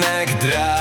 neck drag